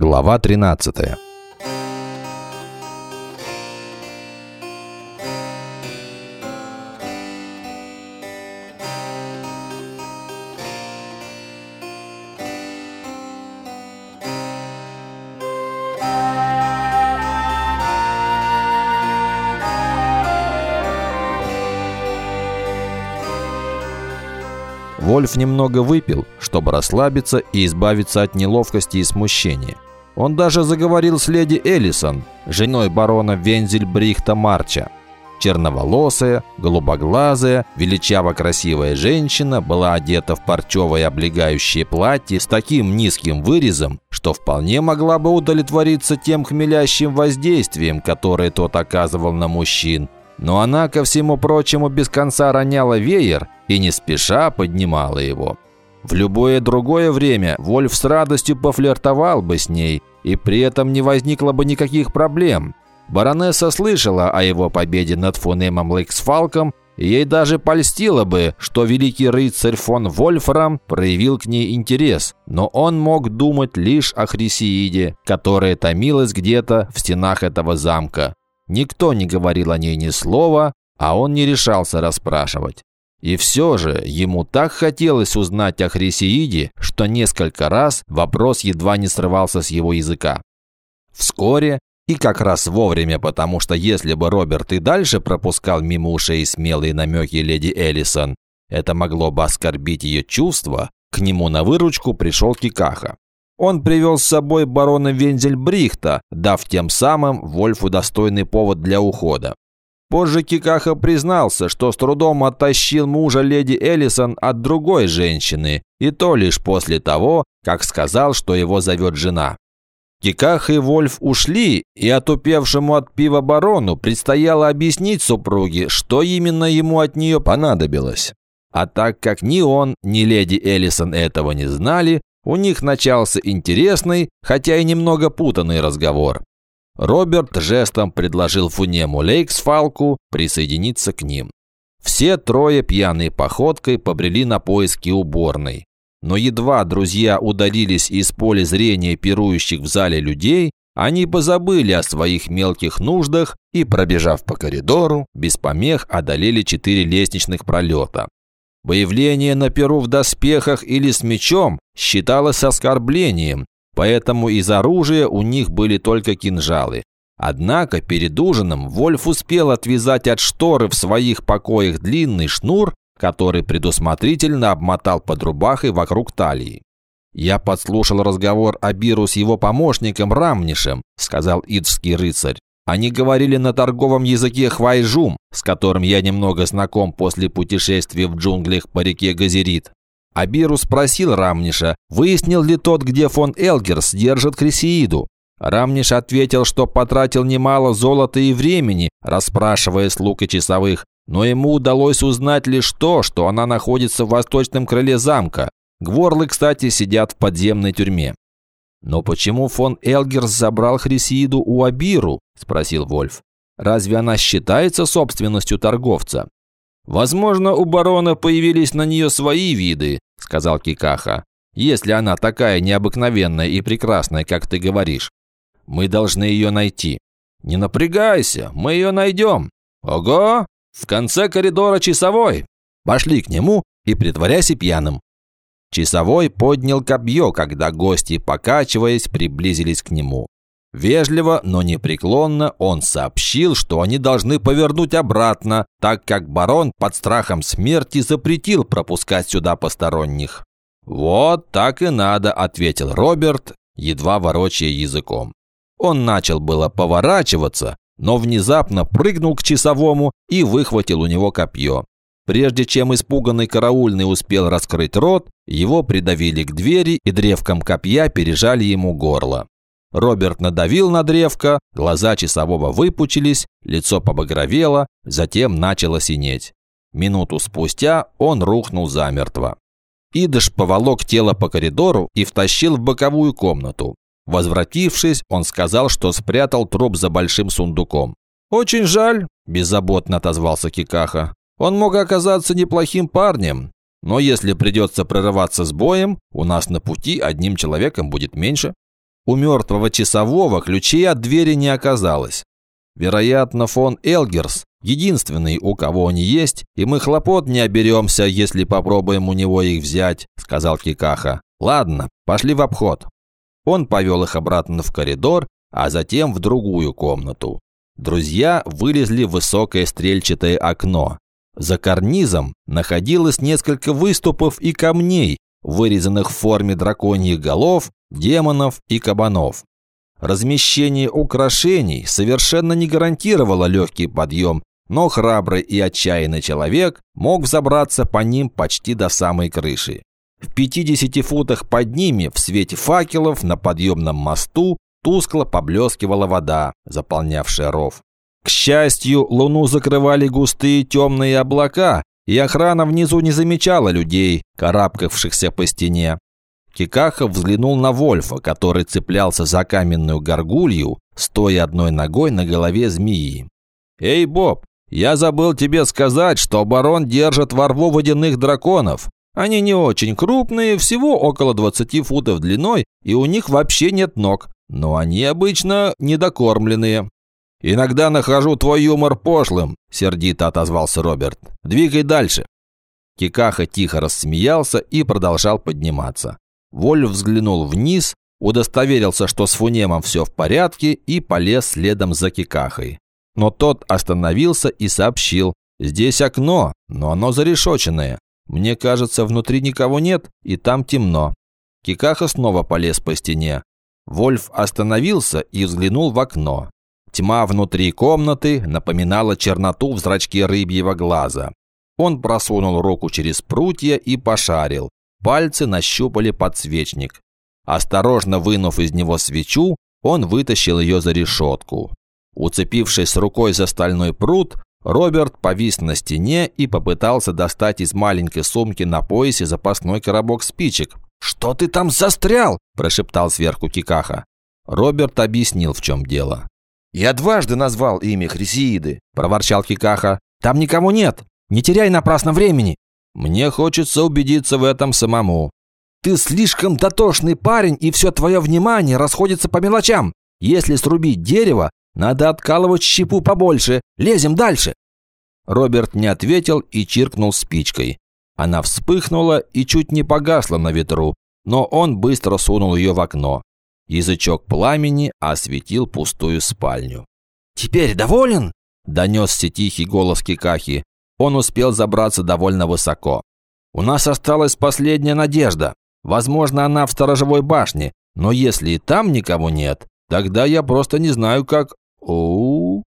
Глава 13 Вольф немного выпил, чтобы расслабиться и избавиться от неловкости и смущения. Он даже заговорил с леди Эллисон, женой барона Вензельбрихта Марча. Черноволосая, голубоглазая, величаво красивая женщина была одета в парчевое облегающее платье с таким низким вырезом, что вполне могла бы удовлетвориться тем хмелящим воздействием, которое тот оказывал на мужчин. Но она, ко всему прочему, без конца роняла веер и не спеша поднимала его. В любое другое время Вольф с радостью пофлиртовал бы с ней, и при этом не возникло бы никаких проблем. Баронесса слышала о его победе над фонемом Лейксфалком, и ей даже польстило бы, что великий рыцарь фон Вольфрам проявил к ней интерес, но он мог думать лишь о Хрисеиде, которая томилась где-то в стенах этого замка. Никто не говорил о ней ни слова, а он не решался расспрашивать. И все же ему так хотелось узнать о Хрисеиде, что несколько раз вопрос едва не срывался с его языка. Вскоре, и как раз вовремя, потому что если бы Роберт и дальше пропускал мимо ушей смелые намеки леди Эллисон, это могло бы оскорбить ее чувства, к нему на выручку пришел Кикаха. Он привел с собой барона Вензельбрихта, дав тем самым Вольфу достойный повод для ухода. Позже Кикаха признался, что с трудом оттащил мужа леди Эллисон от другой женщины, и то лишь после того, как сказал, что его зовет жена. Киках и Вольф ушли, и отупевшему от пива барону предстояло объяснить супруге, что именно ему от нее понадобилось. А так как ни он, ни леди Эллисон этого не знали, у них начался интересный, хотя и немного путанный разговор. Роберт жестом предложил Фунему Лейксфалку присоединиться к ним. Все трое пьяной походкой побрели на поиски уборной. Но едва друзья удалились из поля зрения пирующих в зале людей, они позабыли о своих мелких нуждах и, пробежав по коридору, без помех одолели четыре лестничных пролета. Появление на перу в доспехах или с мечом считалось оскорблением, поэтому из оружия у них были только кинжалы. Однако перед ужином Вольф успел отвязать от шторы в своих покоях длинный шнур, который предусмотрительно обмотал под рубахой вокруг талии. «Я подслушал разговор Абиру с его помощником Рамнишем», – сказал идский рыцарь. Они говорили на торговом языке хвайжум, с которым я немного знаком после путешествия в джунглях по реке Газерит. Абиру спросил Рамниша, выяснил ли тот, где фон Элгерс держит Крисеиду. Рамниш ответил, что потратил немало золота и времени, расспрашивая слуг и часовых, но ему удалось узнать лишь то, что она находится в восточном крыле замка. Гворлы, кстати, сидят в подземной тюрьме. «Но почему фон Элгерс забрал Хрисииду у Абиру?» – спросил Вольф. «Разве она считается собственностью торговца?» «Возможно, у барона появились на нее свои виды», – сказал Кикаха. «Если она такая необыкновенная и прекрасная, как ты говоришь. Мы должны ее найти». «Не напрягайся, мы ее найдем». «Ого! В конце коридора часовой!» Пошли к нему и притворяйся пьяным. Часовой поднял копье, когда гости, покачиваясь, приблизились к нему. Вежливо, но непреклонно он сообщил, что они должны повернуть обратно, так как барон под страхом смерти запретил пропускать сюда посторонних. «Вот так и надо», – ответил Роберт, едва ворочая языком. Он начал было поворачиваться, но внезапно прыгнул к часовому и выхватил у него копье. Прежде чем испуганный караульный успел раскрыть рот, его придавили к двери и древком копья пережали ему горло. Роберт надавил на древко, глаза часового выпучились, лицо побагровело, затем начало синеть. Минуту спустя он рухнул замертво. Идыш поволок тело по коридору и втащил в боковую комнату. Возвратившись, он сказал, что спрятал труп за большим сундуком. «Очень жаль», – беззаботно отозвался Кикаха. «Он мог оказаться неплохим парнем, но если придется прорываться с боем, у нас на пути одним человеком будет меньше». У мертвого часового ключей от двери не оказалось. Вероятно, фон Элгерс – единственный, у кого они есть, и мы хлопот не оберемся, если попробуем у него их взять», – сказал Кикаха. «Ладно, пошли в обход». Он повел их обратно в коридор, а затем в другую комнату. Друзья вылезли в высокое стрельчатое окно. За карнизом находилось несколько выступов и камней, вырезанных в форме драконьих голов, демонов и кабанов. Размещение украшений совершенно не гарантировало легкий подъем, но храбрый и отчаянный человек мог взобраться по ним почти до самой крыши. В 50 футах под ними, в свете факелов, на подъемном мосту тускло поблескивала вода, заполнявшая ров. К счастью, луну закрывали густые темные облака, и охрана внизу не замечала людей, карабкавшихся по стене. Кикахов взглянул на Вольфа, который цеплялся за каменную горгулью, стоя одной ногой на голове змеи. «Эй, Боб, я забыл тебе сказать, что барон держит во рву водяных драконов. Они не очень крупные, всего около 20 футов длиной, и у них вообще нет ног, но они обычно недокормленные. «Иногда нахожу твой юмор пошлым», – сердито отозвался Роберт. «Двигай дальше». Кикаха тихо рассмеялся и продолжал подниматься. Вольф взглянул вниз, удостоверился, что с Фунемом все в порядке и полез следом за Кикахой. Но тот остановился и сообщил. «Здесь окно, но оно зарешоченное. Мне кажется, внутри никого нет, и там темно». Кикаха снова полез по стене. Вольф остановился и взглянул в окно. Тьма внутри комнаты напоминала черноту в зрачке рыбьего глаза. Он просунул руку через прутья и пошарил. Пальцы нащупали подсвечник. Осторожно вынув из него свечу, он вытащил ее за решетку. Уцепившись рукой за стальной прут, Роберт повис на стене и попытался достать из маленькой сумки на поясе запасной коробок спичек. «Что ты там застрял?» – прошептал сверху Кикаха. Роберт объяснил, в чем дело. «Я дважды назвал имя Хрисеиды», – проворчал Кикаха. «Там никого нет. Не теряй напрасно времени». «Мне хочется убедиться в этом самому». «Ты слишком дотошный парень, и все твое внимание расходится по мелочам. Если срубить дерево, надо откалывать щепу побольше. Лезем дальше». Роберт не ответил и чиркнул спичкой. Она вспыхнула и чуть не погасла на ветру, но он быстро сунул ее в окно. Язычок пламени осветил пустую спальню. «Теперь доволен?» – донесся тихий голос Кикахи. Он успел забраться довольно высоко. «У нас осталась последняя надежда. Возможно, она в сторожевой башне, но если и там никого нет, тогда я просто не знаю, как... Оу...»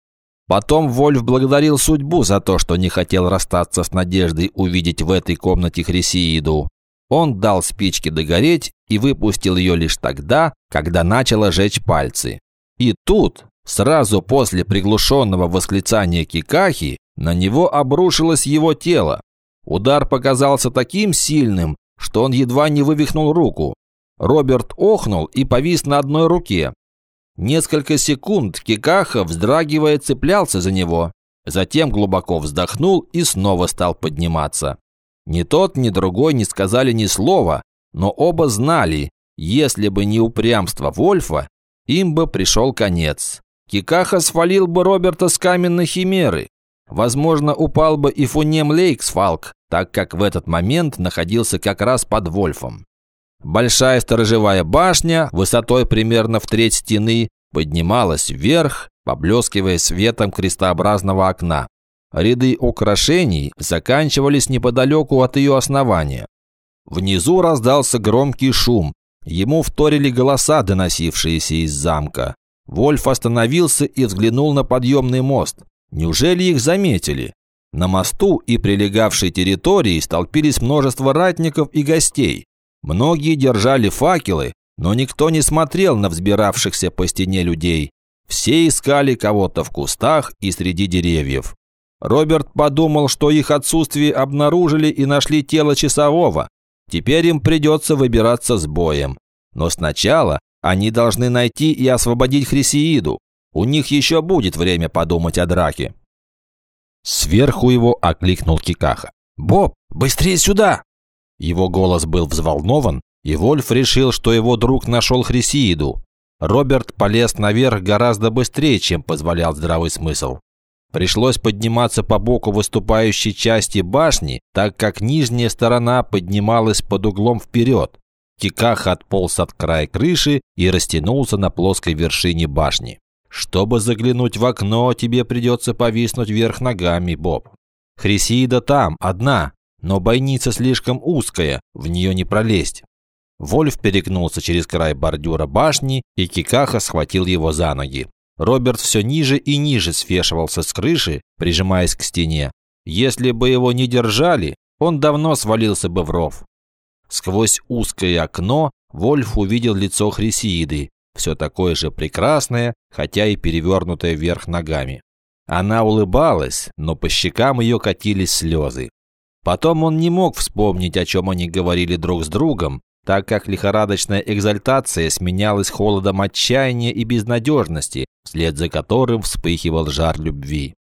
Потом Вольф благодарил судьбу за то, что не хотел расстаться с надеждой увидеть в этой комнате Хрисеиду. Он дал спичке догореть и выпустил ее лишь тогда, когда начало жечь пальцы. И тут, сразу после приглушенного восклицания Кикахи, на него обрушилось его тело. Удар показался таким сильным, что он едва не вывихнул руку. Роберт охнул и повис на одной руке. Несколько секунд Кикаха, вздрагивая, цеплялся за него. Затем глубоко вздохнул и снова стал подниматься. Ни тот, ни другой не сказали ни слова, но оба знали, если бы не упрямство Вольфа, им бы пришел конец. Кикаха свалил бы Роберта с каменной химеры. Возможно, упал бы и Фунем Лейксфалк, так как в этот момент находился как раз под Вольфом. Большая сторожевая башня, высотой примерно в треть стены, поднималась вверх, поблескивая светом крестообразного окна. Ряды украшений заканчивались неподалеку от ее основания. Внизу раздался громкий шум. Ему вторили голоса, доносившиеся из замка. Вольф остановился и взглянул на подъемный мост. Неужели их заметили? На мосту и прилегавшей территории столпились множество ратников и гостей. Многие держали факелы, но никто не смотрел на взбиравшихся по стене людей. Все искали кого-то в кустах и среди деревьев. Роберт подумал, что их отсутствие обнаружили и нашли тело часового. Теперь им придется выбираться с боем. Но сначала они должны найти и освободить Хрисеиду. У них еще будет время подумать о драке. Сверху его окликнул Кикаха. «Боб, быстрее сюда!» Его голос был взволнован, и Вольф решил, что его друг нашел Хрисеиду. Роберт полез наверх гораздо быстрее, чем позволял здравый смысл. Пришлось подниматься по боку выступающей части башни, так как нижняя сторона поднималась под углом вперед. Киках отполз от края крыши и растянулся на плоской вершине башни. Чтобы заглянуть в окно, тебе придется повиснуть вверх ногами, Боб. Хрисида там, одна, но бойница слишком узкая, в нее не пролезть. Вольф перегнулся через край бордюра башни, и Кикаха схватил его за ноги. Роберт все ниже и ниже свешивался с крыши, прижимаясь к стене. Если бы его не держали, он давно свалился бы в ров. Сквозь узкое окно Вольф увидел лицо Хрисииды, все такое же прекрасное, хотя и перевернутое вверх ногами. Она улыбалась, но по щекам ее катились слезы. Потом он не мог вспомнить, о чем они говорили друг с другом, так как лихорадочная экзальтация сменялась холодом отчаяния и безнадежности, вслед за которым вспыхивал жар любви.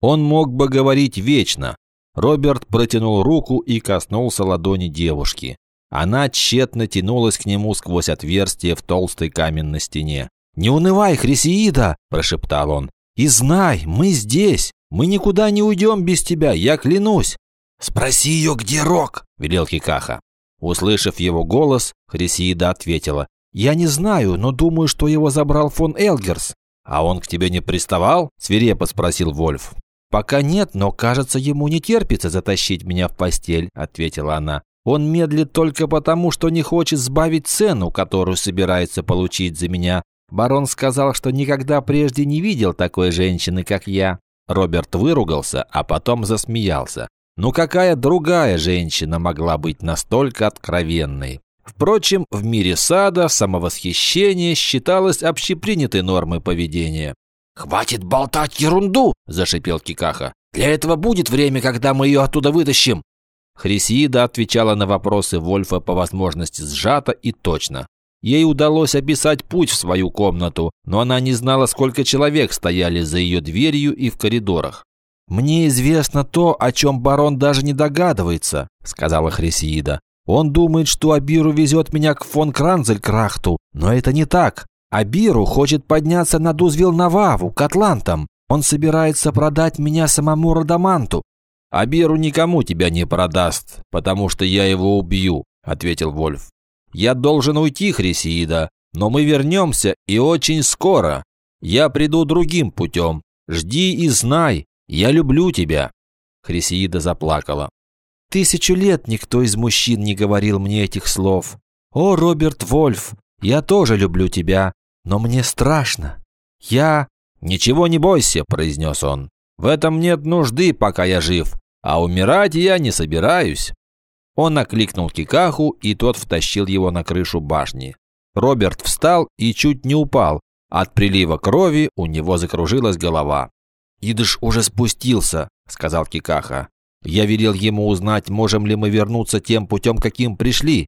Он мог бы говорить вечно. Роберт протянул руку и коснулся ладони девушки. Она тщетно тянулась к нему сквозь отверстие в толстой каменной стене. «Не унывай, Хрисеида!» – прошептал он. «И знай, мы здесь! Мы никуда не уйдем без тебя, я клянусь!» «Спроси ее, где Рок!» – велел Кикаха. Услышав его голос, Хрисиида ответила. «Я не знаю, но думаю, что его забрал фон Элгерс». «А он к тебе не приставал?» – свирепо спросил Вольф. «Пока нет, но, кажется, ему не терпится затащить меня в постель», – ответила она. «Он медлит только потому, что не хочет сбавить цену, которую собирается получить за меня. Барон сказал, что никогда прежде не видел такой женщины, как я». Роберт выругался, а потом засмеялся. Ну какая другая женщина могла быть настолько откровенной? Впрочем, в мире сада самовосхищение считалось общепринятой нормой поведения. «Хватит болтать ерунду!» – зашипел Кикаха. «Для этого будет время, когда мы ее оттуда вытащим!» Хрисида отвечала на вопросы Вольфа по возможности сжато и точно. Ей удалось описать путь в свою комнату, но она не знала, сколько человек стояли за ее дверью и в коридорах. «Мне известно то, о чем барон даже не догадывается», – сказала Хрисиида. «Он думает, что Абиру везет меня к фон Кранзелькрахту, но это не так. Абиру хочет подняться на Дузвилнававу, к Атлантам. Он собирается продать меня самому Радаманту». «Абиру никому тебя не продаст, потому что я его убью», – ответил Вольф. «Я должен уйти, Хрисиида, но мы вернемся и очень скоро. Я приду другим путем. Жди и знай, я люблю тебя!» Хрисеида заплакала. «Тысячу лет никто из мужчин не говорил мне этих слов. О, Роберт Вольф, я тоже люблю тебя, но мне страшно. Я...» «Ничего не бойся», – произнес он. «В этом нет нужды, пока я жив, а умирать я не собираюсь». Он окликнул Кикаху, и тот втащил его на крышу башни. Роберт встал и чуть не упал. От прилива крови у него закружилась голова. «Идыш уже спустился», – сказал Кикаха. «Я велел ему узнать, можем ли мы вернуться тем путем, каким пришли.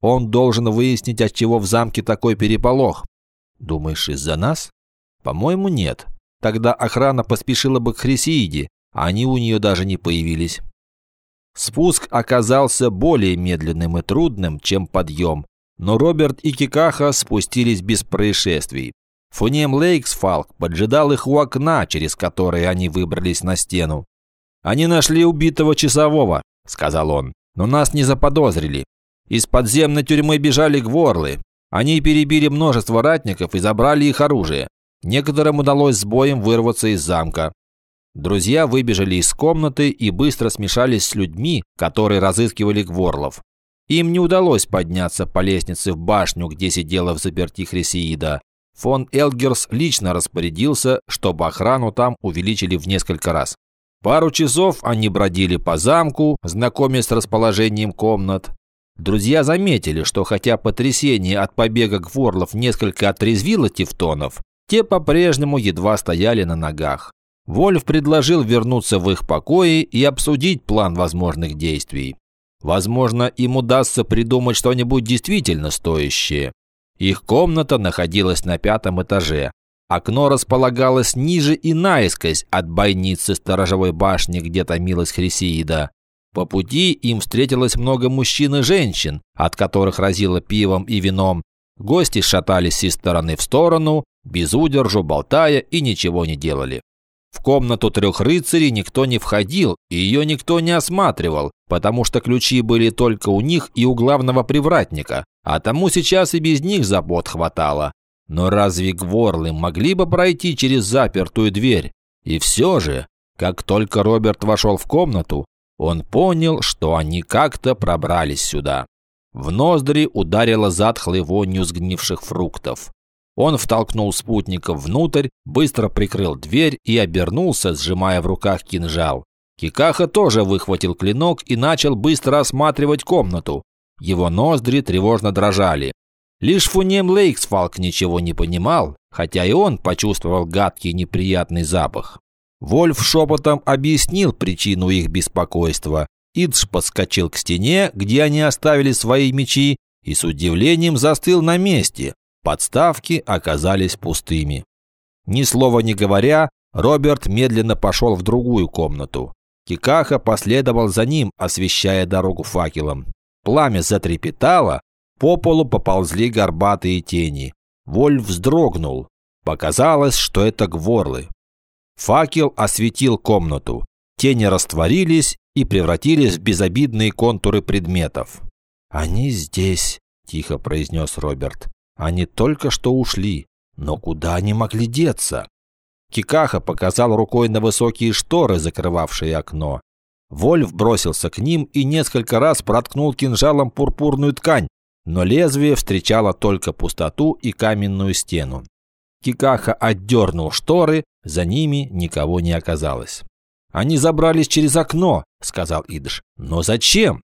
Он должен выяснить, от чего в замке такой переполох. Думаешь, из-за нас? По-моему, нет. Тогда охрана поспешила бы к Хрисииде, они у нее даже не появились». Спуск оказался более медленным и трудным, чем подъем, но Роберт и Кикаха спустились без происшествий. Фунем Лейксфалк поджидал их у окна, через которое они выбрались на стену. «Они нашли убитого часового», – сказал он, – «но нас не заподозрили. Из подземной тюрьмы бежали гворлы. Они перебили множество ратников и забрали их оружие. Некоторым удалось с боем вырваться из замка. Друзья выбежали из комнаты и быстро смешались с людьми, которые разыскивали гворлов. Им не удалось подняться по лестнице в башню, где сидела в заперти Хрисеида, Фон Элгерс лично распорядился, чтобы охрану там увеличили в несколько раз. Пару часов они бродили по замку, знакомясь с расположением комнат. Друзья заметили, что хотя потрясение от побега Гворлов несколько отрезвило тевтонов, те по-прежнему едва стояли на ногах. Вольф предложил вернуться в их покои и обсудить план возможных действий. Возможно, им удастся придумать что-нибудь действительно стоящее. Их комната находилась на пятом этаже. Окно располагалось ниже и наискось от бойницы сторожевой башни, где томилась Хрисеида. По пути им встретилось много мужчин и женщин, от которых разило пивом и вином. Гости шатались из стороны в сторону, без удержу, болтая и ничего не делали. В комнату трех рыцарей никто не входил, и ее никто не осматривал, потому что ключи были только у них и у главного привратника, а тому сейчас и без них забот хватало. Но разве гворлы могли бы пройти через запертую дверь? И все же, как только Роберт вошел в комнату, он понял, что они как-то пробрались сюда. В ноздри ударила затхлой вонью сгнивших фруктов. Он втолкнул спутников внутрь, быстро прикрыл дверь и обернулся, сжимая в руках кинжал. Кикаха тоже выхватил клинок и начал быстро осматривать комнату. Его ноздри тревожно дрожали. Лишь Фунем Лейксфалк ничего не понимал, хотя и он почувствовал гадкий неприятный запах. Вольф шепотом объяснил причину их беспокойства. Идж подскочил к стене, где они оставили свои мечи, и с удивлением застыл на месте. Подставки оказались пустыми. Ни слова не говоря, Роберт медленно пошел в другую комнату. Кикаха последовал за ним, освещая дорогу факелом. Пламя затрепетало, по полу поползли горбатые тени. Вольф вздрогнул. Показалось, что это гворлы. Факел осветил комнату. Тени растворились и превратились в безобидные контуры предметов. «Они здесь», – тихо произнес Роберт. «Они только что ушли. Но куда они могли деться?» Кикаха показал рукой на высокие шторы, закрывавшие окно. Вольф бросился к ним и несколько раз проткнул кинжалом пурпурную ткань, но лезвие встречало только пустоту и каменную стену. Кикаха отдернул шторы, за ними никого не оказалось. «Они забрались через окно», – сказал Идыш. «Но зачем?»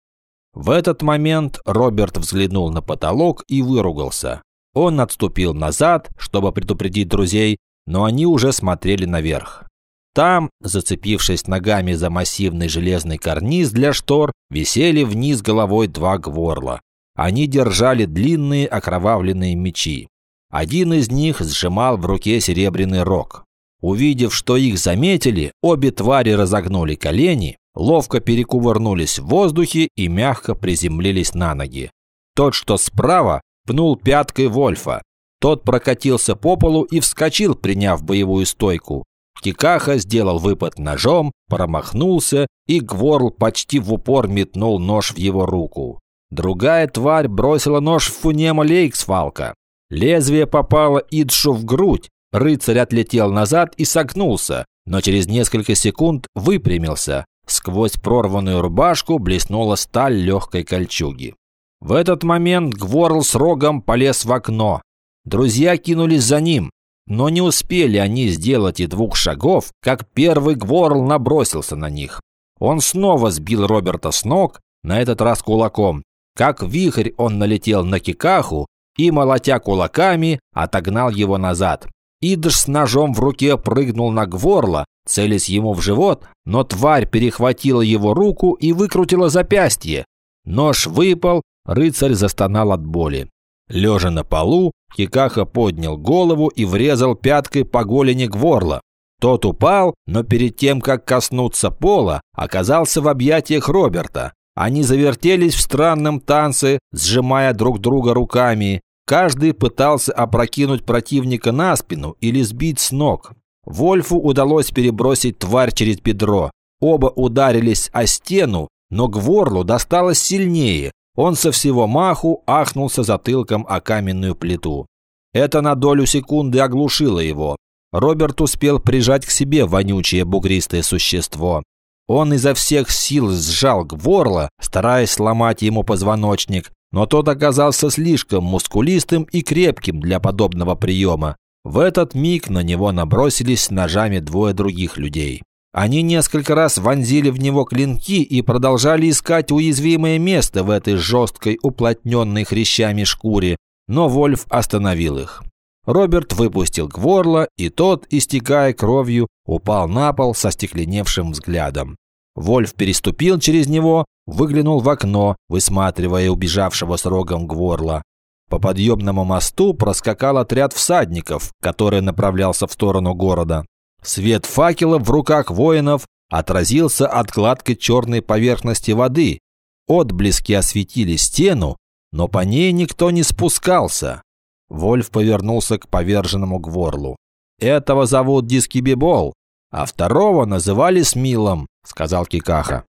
В этот момент Роберт взглянул на потолок и выругался. Он отступил назад, чтобы предупредить друзей, но они уже смотрели наверх. Там, зацепившись ногами за массивный железный карниз для штор, висели вниз головой два гворла. Они держали длинные окровавленные мечи. Один из них сжимал в руке серебряный рог. Увидев, что их заметили, обе твари разогнули колени, ловко перекувырнулись в воздухе и мягко приземлились на ноги. Тот, что справа, пнул пяткой Вольфа. Тот прокатился по полу и вскочил, приняв боевую стойку. Кикаха сделал выпад ножом, промахнулся, и Гворл почти в упор метнул нож в его руку. Другая тварь бросила нож в Фунема Лейксфалка. Лезвие попало Идшу в грудь, рыцарь отлетел назад и согнулся, но через несколько секунд выпрямился. Сквозь прорванную рубашку блеснула сталь легкой кольчуги. В этот момент Гворл с рогом полез в окно. Друзья кинулись за ним, но не успели они сделать и двух шагов, как первый Гворл набросился на них. Он снова сбил Роберта с ног, на этот раз кулаком. Как вихрь он налетел на Кикаху, и, молотя кулаками, отогнал его назад. Идыш с ножом в руке прыгнул на Гворла, целясь ему в живот, но тварь перехватила его руку и выкрутила запястье. Нож выпал, рыцарь застонал от боли. Лежа на полу, Кикаха поднял голову и врезал пяткой по голени Гворла. Тот упал, но перед тем, как коснуться пола, оказался в объятиях Роберта. Они завертелись в странном танце, сжимая друг друга руками. Каждый пытался опрокинуть противника на спину или сбить с ног. Вольфу удалось перебросить тварь через бедро. Оба ударились о стену, но Гворлу досталось сильнее. Он со всего маху ахнулся затылком о каменную плиту. Это на долю секунды оглушило его. Роберт успел прижать к себе вонючее бугристое существо. Он изо всех сил сжал Гворла, стараясь сломать ему позвоночник, но тот оказался слишком мускулистым и крепким для подобного приема. В этот миг на него набросились ножами двое других людей. Они несколько раз вонзили в него клинки и продолжали искать уязвимое место в этой жесткой, уплотненной хрящами шкуре, но Вольф остановил их. Роберт выпустил Гворла, и тот, истекая кровью, упал на пол со стекленевшим взглядом. Вольф переступил через него, выглянул в окно, высматривая убежавшего с рогом Гворла. По подъемному мосту проскакал отряд всадников, который направлялся в сторону города. Свет факела в руках воинов отразился от гладкой черной поверхности воды. Отблески осветили стену, но по ней никто не спускался. Вольф повернулся к поверженному Гворлу. «Этого зовут Дискибибол, а второго называли Смилом», – сказал Кикаха.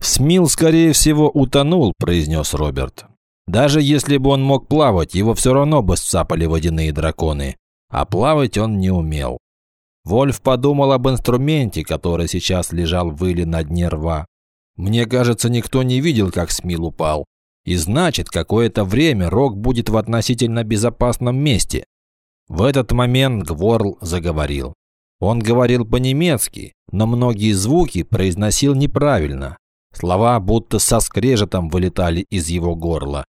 «Смил, скорее всего, утонул», – произнес Роберт. «Даже если бы он мог плавать, его все равно бы сцапали водяные драконы. А плавать он не умел». Вольф подумал об инструменте, который сейчас лежал в иле на дне рва. «Мне кажется, никто не видел, как Смил упал. И значит, какое-то время Рок будет в относительно безопасном месте». В этот момент Гворл заговорил. Он говорил по-немецки, но многие звуки произносил неправильно. Слова будто со скрежетом вылетали из его горла.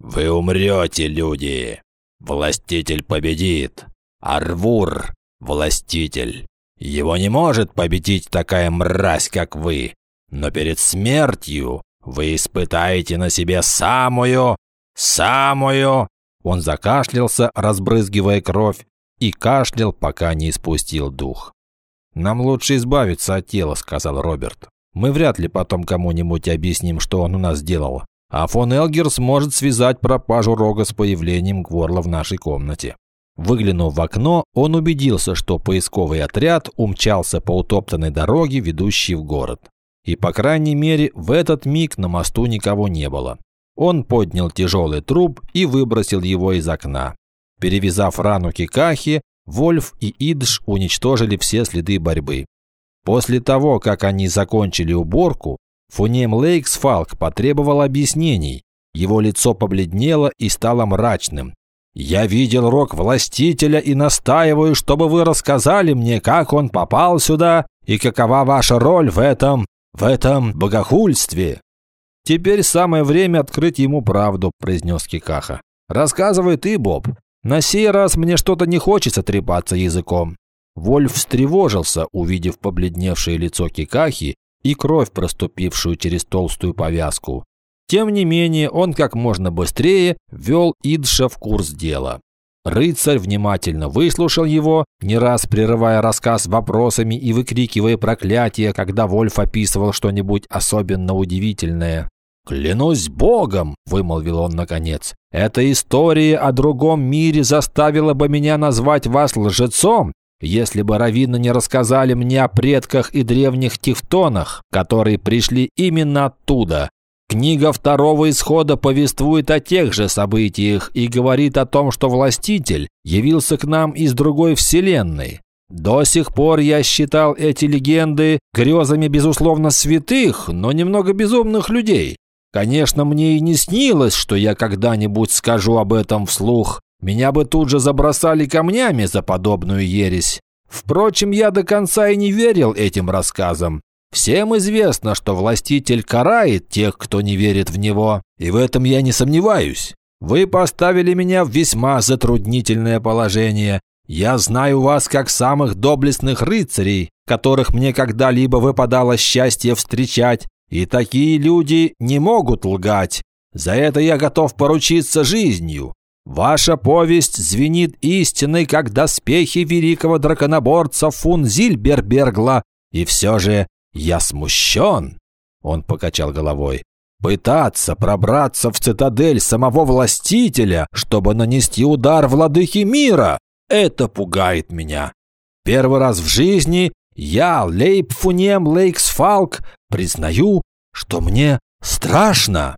«Вы умрете, люди! Властитель победит! Арвур – властитель! Его не может победить такая мразь, как вы! Но перед смертью вы испытаете на себе самую, самую...» Он закашлялся, разбрызгивая кровь, и кашлял, пока не испустил дух. «Нам лучше избавиться от тела», – сказал Роберт. Мы вряд ли потом кому-нибудь объясним, что он у нас сделал. А фон Элгер сможет связать пропажу рога с появлением Гворла в нашей комнате. Выглянув в окно, он убедился, что поисковый отряд умчался по утоптанной дороге, ведущей в город. И, по крайней мере, в этот миг на мосту никого не было. Он поднял тяжелый труп и выбросил его из окна. Перевязав рану Кикахи, Вольф и Идж уничтожили все следы борьбы. После того, как они закончили уборку, Фунем Лейксфалк потребовал объяснений. Его лицо побледнело и стало мрачным. «Я видел рог властителя и настаиваю, чтобы вы рассказали мне, как он попал сюда и какова ваша роль в этом, в этом богохульстве». «Теперь самое время открыть ему правду», – произнес Кикаха. «Рассказывай ты, Боб. На сей раз мне что-то не хочется трепаться языком». Вольф встревожился, увидев побледневшее лицо Кикахи и кровь, проступившую через толстую повязку. Тем не менее, он как можно быстрее ввел Идша в курс дела. Рыцарь внимательно выслушал его, не раз прерывая рассказ вопросами и выкрикивая проклятия, когда Вольф описывал что-нибудь особенно удивительное. «Клянусь Богом!» – вымолвил он наконец. «Эта история о другом мире заставила бы меня назвать вас лжецом если бы раввины не рассказали мне о предках и древних тевтонах, которые пришли именно оттуда. Книга второго исхода повествует о тех же событиях и говорит о том, что властитель явился к нам из другой вселенной. До сих пор я считал эти легенды грезами, безусловно, святых, но немного безумных людей. Конечно, мне и не снилось, что я когда-нибудь скажу об этом вслух, меня бы тут же забросали камнями за подобную ересь. Впрочем, я до конца и не верил этим рассказам. Всем известно, что властитель карает тех, кто не верит в него, и в этом я не сомневаюсь. Вы поставили меня в весьма затруднительное положение. Я знаю вас как самых доблестных рыцарей, которых мне когда-либо выпадало счастье встречать, и такие люди не могут лгать. За это я готов поручиться жизнью. Ваша повесть звенит истиной, как доспехи великого драконоборца Фунзильбербергла, и все же я смущен. Он покачал головой. Пытаться пробраться в цитадель самого властителя, чтобы нанести удар владыке мира, это пугает меня. Первый раз в жизни я, Лейб Фунем Лейксфалк, признаю, что мне страшно.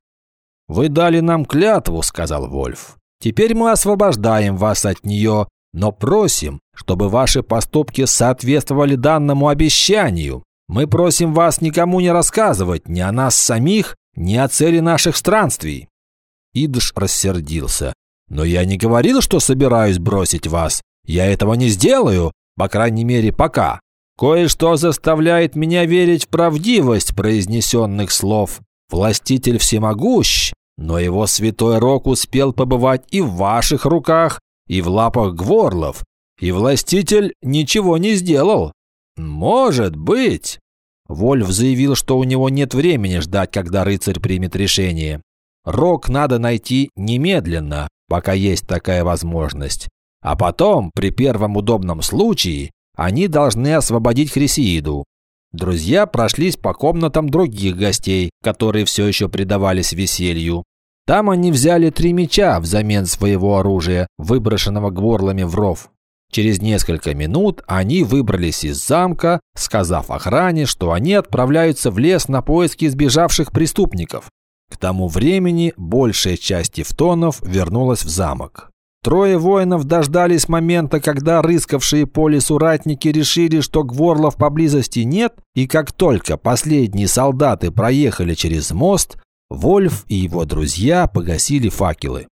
«Вы дали нам клятву», — сказал Вольф. Теперь мы освобождаем вас от нее, но просим, чтобы ваши поступки соответствовали данному обещанию. Мы просим вас никому не рассказывать ни о нас самих, ни о цели наших странствий». Идыш рассердился. «Но я не говорил, что собираюсь бросить вас. Я этого не сделаю, по крайней мере, пока. Кое-что заставляет меня верить в правдивость произнесенных слов. Властитель всемогущ, но его святой рок успел побывать и в ваших руках, и в лапах гворлов, и властитель ничего не сделал. Может быть. Вольф заявил, что у него нет времени ждать, когда рыцарь примет решение. Рок надо найти немедленно, пока есть такая возможность. А потом, при первом удобном случае, они должны освободить Хрисеиду. Друзья прошлись по комнатам других гостей, которые все еще предавались веселью. Там они взяли три меча взамен своего оружия, выброшенного гворлами в ров. Через несколько минут они выбрались из замка, сказав охране, что они отправляются в лес на поиски сбежавших преступников. К тому времени большая часть тевтонов вернулась в замок. Трое воинов дождались момента, когда рыскавшие по лесу ратники решили, что гворлов поблизости нет, и как только последние солдаты проехали через мост, Вольф и его друзья погасили факелы.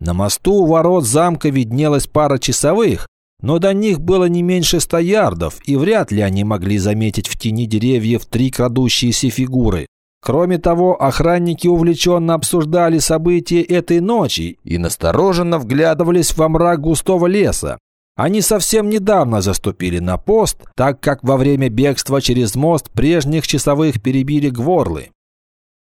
На мосту у ворот замка виднелась пара часовых, но до них было не меньше ста ярдов, и вряд ли они могли заметить в тени деревьев три крадущиеся фигуры. Кроме того, охранники увлеченно обсуждали события этой ночи и настороженно вглядывались во мрак густого леса. Они совсем недавно заступили на пост, так как во время бегства через мост прежних часовых перебили гворлы.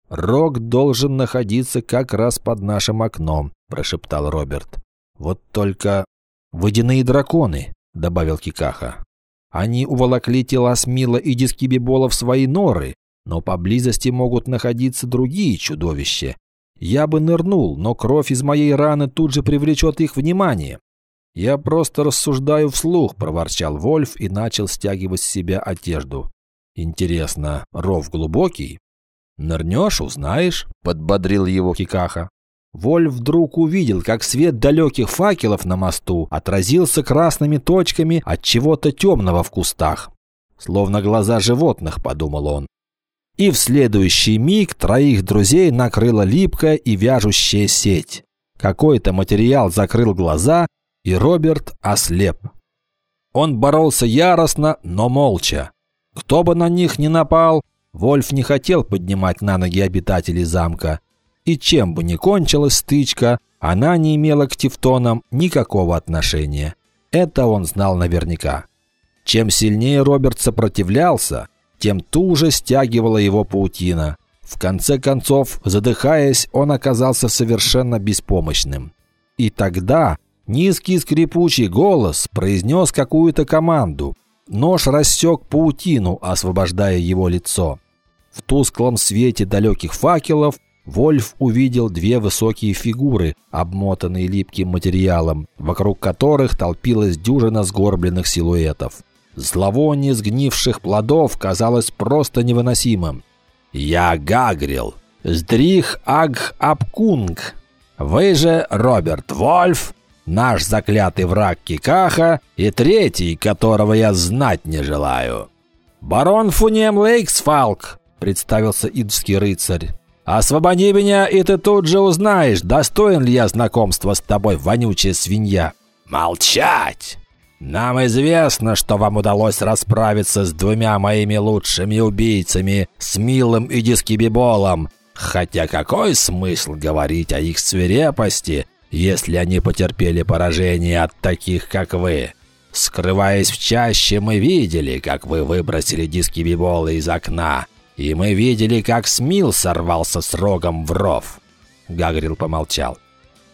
«Рог должен находиться как раз под нашим окном», – прошептал Роберт. «Вот только водяные драконы», – добавил Кикаха. «Они уволокли тела Смила и Дискибибола в свои норы, но поблизости могут находиться другие чудовища. Я бы нырнул, но кровь из моей раны тут же привлечет их внимание. «Я просто рассуждаю вслух», – проворчал Вольф и начал стягивать с себя одежду. «Интересно, ров глубокий?» «Нырнешь, узнаешь», – подбодрил его Кикаха. Вольф вдруг увидел, как свет далеких факелов на мосту отразился красными точками от чего-то темного в кустах. «Словно глаза животных», – подумал он. И в следующий миг троих друзей накрыла липкая и вяжущая сеть. Какой-то материал закрыл глаза, и Роберт ослеп. Он боролся яростно, но молча. Кто бы на них ни напал, Вольф не хотел поднимать на ноги обитателей замка. И чем бы ни кончилась стычка, она не имела к Тевтонам никакого отношения. Это он знал наверняка. Чем сильнее Роберт сопротивлялся, тем туже стягивала его паутина. В конце концов, задыхаясь, он оказался совершенно беспомощным. И тогда низкий скрипучий голос произнес какую-то команду. Нож рассек паутину, освобождая его лицо. В тусклом свете далеких факелов Вольф увидел две высокие фигуры, обмотанные липким материалом, вокруг которых толпилась дюжина сгорбленных силуэтов. Зловоние сгнивших плодов казалось просто невыносимым. «Я Гагрил, Сдрих Аг Апкунг. Вы же Роберт Вольф, наш заклятый враг Кикаха и третий, которого я знать не желаю. Барон Фунем Лейксфалк», — представился идский рыцарь. «Освободи меня, и ты тут же узнаешь, достоин ли я знакомства с тобой, вонючая свинья». «Молчать!» Нам известно, что вам удалось расправиться с двумя моими лучшими убийцами, с Милым и Дискибиболом. Хотя какой смысл говорить о их свирепости, если они потерпели поражение от таких, как вы? Скрываясь в чаще, мы видели, как вы выбросили Дискибибола из окна. И мы видели, как Смил сорвался с рогом в ров. Гагрил помолчал.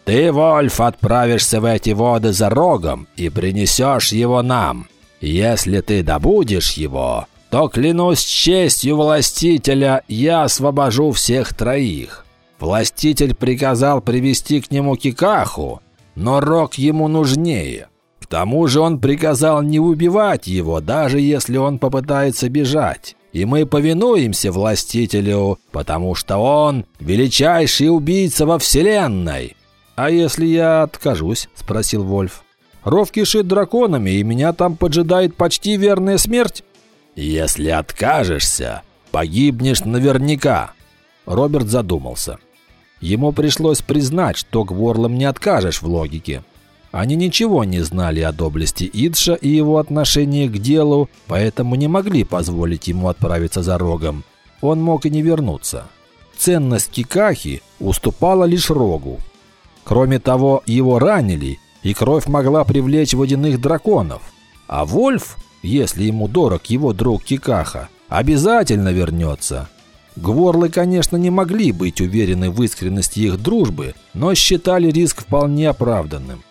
Ты, Вольф, отправишься в эти воды за рогом и принесешь его нам. Если ты добудешь его, то, клянусь честью властителя, я освобожу всех троих. Властитель приказал привести к нему Кикаху, но рог ему нужнее. К тому же он приказал не убивать его, даже если он попытается бежать. И мы повинуемся властителю, потому что он величайший убийца во вселенной. «А если я откажусь?» – спросил Вольф. «Ров кишит драконами, и меня там поджидает почти верная смерть». «Если откажешься, погибнешь наверняка». Роберт задумался. Ему пришлось признать, что Гворлам не откажешь в логике. Они ничего не знали о доблести Идша и его отношении к делу, поэтому не могли позволить ему отправиться за рогом. Он мог и не вернуться. Ценность Кикахи уступала лишь рогу. Кроме того, его ранили, и кровь могла привлечь водяных драконов. А Вольф, если ему дорог его друг Кикаха, обязательно вернется. Гворлы, конечно, не могли быть уверены в искренности их дружбы, но считали риск вполне оправданным.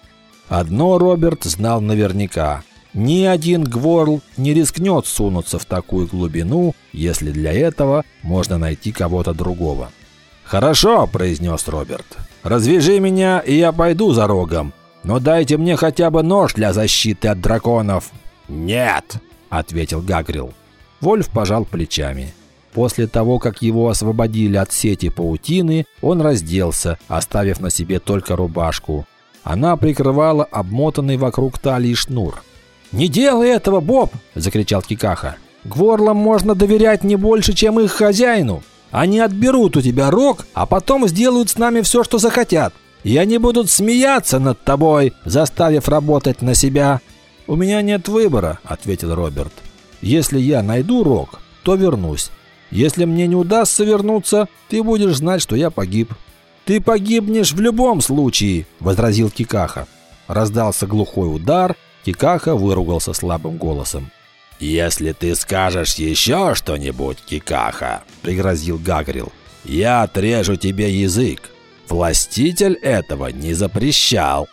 Одно Роберт знал наверняка. Ни один Гворл не рискнет сунуться в такую глубину, если для этого можно найти кого-то другого. «Хорошо», – произнес Роберт. «Развяжи меня, и я пойду за рогом. Но дайте мне хотя бы нож для защиты от драконов». «Нет», – ответил Гагрил. Вольф пожал плечами. После того, как его освободили от сети паутины, он разделся, оставив на себе только рубашку. Она прикрывала обмотанный вокруг талии шнур. «Не делай этого, Боб!» – закричал Кикаха. «Гворлам можно доверять не больше, чем их хозяину. Они отберут у тебя рог, а потом сделают с нами все, что захотят. И они будут смеяться над тобой, заставив работать на себя». «У меня нет выбора», – ответил Роберт. «Если я найду рог, то вернусь. Если мне не удастся вернуться, ты будешь знать, что я погиб». «Ты погибнешь в любом случае», – возразил Кикаха. Раздался глухой удар, Кикаха выругался слабым голосом. «Если ты скажешь еще что-нибудь, Кикаха», – пригрозил Гагрил, – «я отрежу тебе язык. Властитель этого не запрещал».